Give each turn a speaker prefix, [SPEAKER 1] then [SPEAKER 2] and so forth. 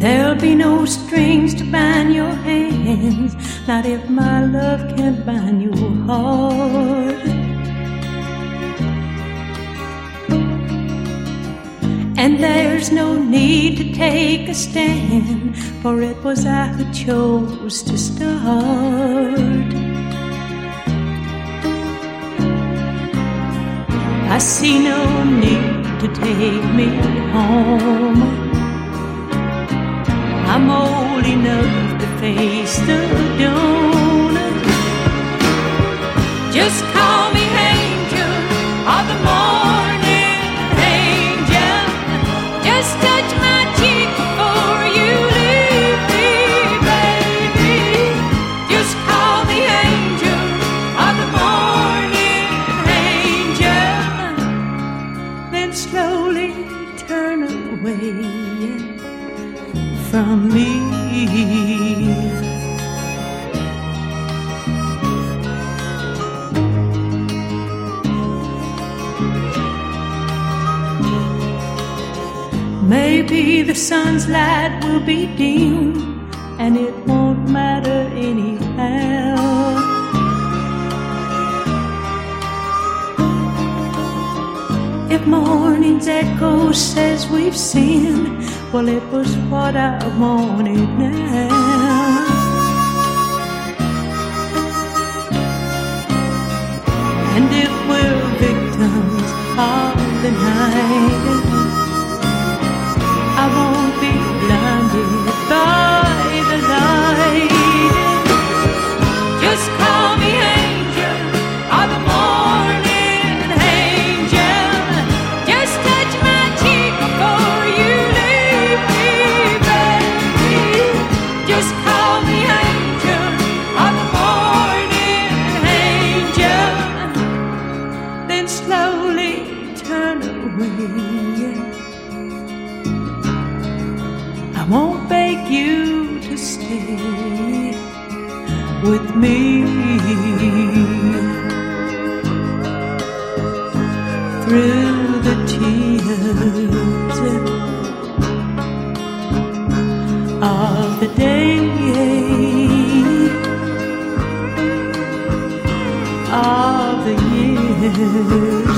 [SPEAKER 1] There'll be no strings to bind your hands, not if my love can't bind your heart. And there's no need to take a stand, for it was I who chose to start. I see no need to take me home. Face the dawn. Just call me angel of the morning, angel. Just touch my cheek before you leave me, baby. Just call me angel of the morning, angel. Then slowly turn away from me. Maybe the sun's light will be dim, and it won't matter anyhow. If morning's echo says we've sinned, well, it was what I wanted now. Won't beg you to stay with me through the tears of the day of the year.